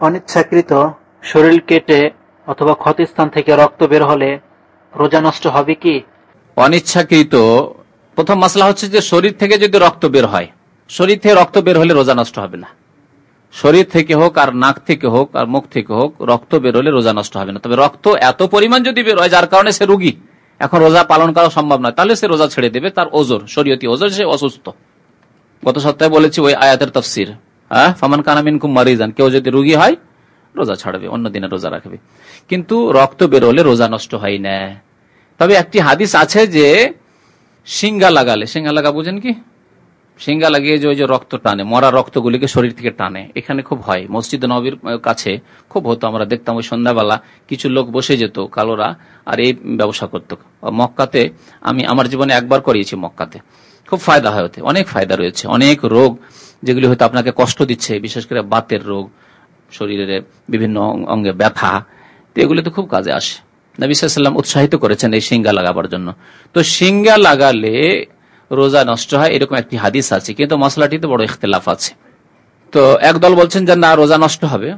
অনিচ্ছাকৃত শরীর কেটে অথবা ক্ষতিস্থান থেকে রক্ত বের হলে রোজা নষ্ট হবে কি? অনিচ্ছাকৃত। প্রথম মশলা হচ্ছে যে শরীর থেকে যদি রক্ত বের হয়, শরীর থেকে রক্ত বের হলে রোজা নষ্ট হবে না। শরীর থেকে হোক আর নাক থেকে হোক আর মুখ থেকে হোক রক্ত বের হলে রোজা নষ্ট হবে না। তবে রক্ত এত পরিমাণ যদি বের হয়, যার কারণে সে রুগী, এখন রোজা পালন করা সম্ভব নয়, তাহলে সে রোজা ছেড়ে দেবে, তার ওজোর, শরীয়তি ওজোর, সে অসুস্থ। গত সপ্তাহে বলেছি ওই আয়াতের তফসির। হ্যাঁ? ফামান কানামিন কুম মারিজান। কেউ যদি রুগী হয়, রোজা ছাড়বে, অন্য দিনে রোজা রাখবে। কিন্তু রক্ত বের হলে রোজা নষ্ট হয় না। তবে একটি হাদিস আছে যে, সিঙ্গা লাগালে, সিঙ্গা লাগা বুঝেন কি? সিঙ্গা লাগিয়ে যে ওই যে রক্ত টানে, মরা রক্তগুলিকে শরীর থেকে টানে, এখানে খুব হয়। মসজিদ নবীর কাছে খুব হতো, আমরা দেখতাম ওই সন্ধ্যাবেলা কিছু লোক বসে যেত, কালোরা, আর এই ব্যবসা করত। মক্কাতে আমি, আমার জীবনে একবার করিয়েছি মক্কাতে। খুব ফায়দা হয় ওতে, অনেক ফায়দা রয়েছে, অনেক রোগ যেগুলি হয়তো আপনাকে কষ্ট দিচ্ছে, বিশেষ করে বাতের রোগ, শরীরের বিভিন্ন অঙ্গে ব্যথা, তো এগুলি তো খুব কাজে আসে। নবিসাল্লাম উৎসাহিত করেছেন এই সিঙ্গা লাগাবার জন্য। তো সিঙ্গা লাগালে রোজা নষ্ট হয়, এরকম একটি হাদিস আছে, কিন্তু মশলাটিতে বড় ইখতলাফ আছে। তো এক দল বলছেন যে, না, রোজা নষ্ট হবে।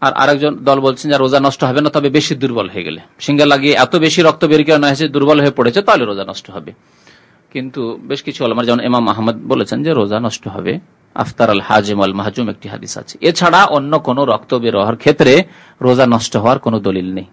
আর আরেকজন দল বলছেন যে, রোজা নষ্ট হবে না, তবে বেশি দুর্বল হয়ে গেলে। সিঙ্গা লাগিয়ে এত বেশি রক্ত বের কেন হয়েছে, দুর্বল হয়ে পড়েছে, তাহলে রোজা নষ্ট হবে। কিন্তু বেশ কিছু আলমার, যেমন এমাম আহমদ বলেছেন যে রোজা নষ্ট হবে। আফতার আল হাজিম আল মাহজুম একটি হাদিস আছে। এছাড়া অন্য কোন রক্ত বের হওয়ার ক্ষেত্রে রোজা নষ্ট হওয়ার কোনো দলিল নেই।